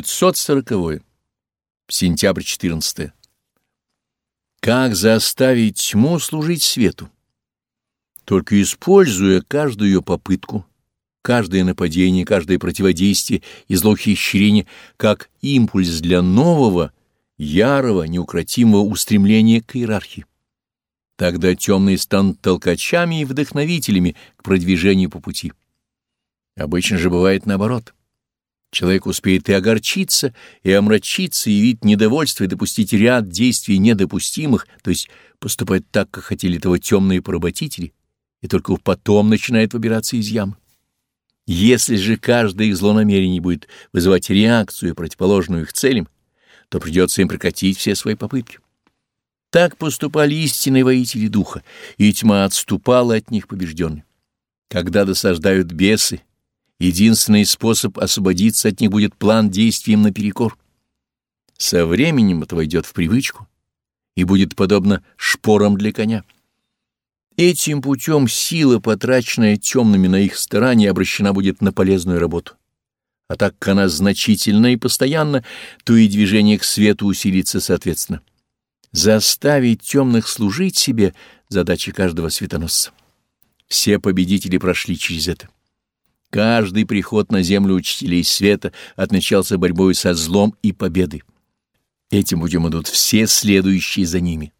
540. Сентябрь 14. Как заставить тьму служить свету? Только используя каждую ее попытку, каждое нападение, каждое противодействие и злоухищрение как импульс для нового, ярого, неукротимого устремления к иерархии. Тогда темные станут толкачами и вдохновителями к продвижению по пути. Обычно же бывает наоборот — Человек успеет и огорчиться, и омрачиться, и вид недовольства, и допустить ряд действий недопустимых, то есть поступать так, как хотели того темные поработители, и только потом начинает выбираться из ямы. Если же каждое их злонамерение будет вызывать реакцию, противоположную их целям, то придется им прекратить все свои попытки. Так поступали истинные воители духа, и тьма отступала от них побежденной. Когда досаждают бесы, Единственный способ освободиться от них будет план действий им наперекор. Со временем это войдет в привычку и будет подобно шпорам для коня. Этим путем сила, потраченная темными на их старания, обращена будет на полезную работу. А так как она значительна и постоянна, то и движение к свету усилится соответственно. Заставить темных служить себе — задача каждого светоносца. Все победители прошли через это. Каждый приход на землю учителей света отмечался борьбой со злом и победой. Этим путем идут все следующие за ними.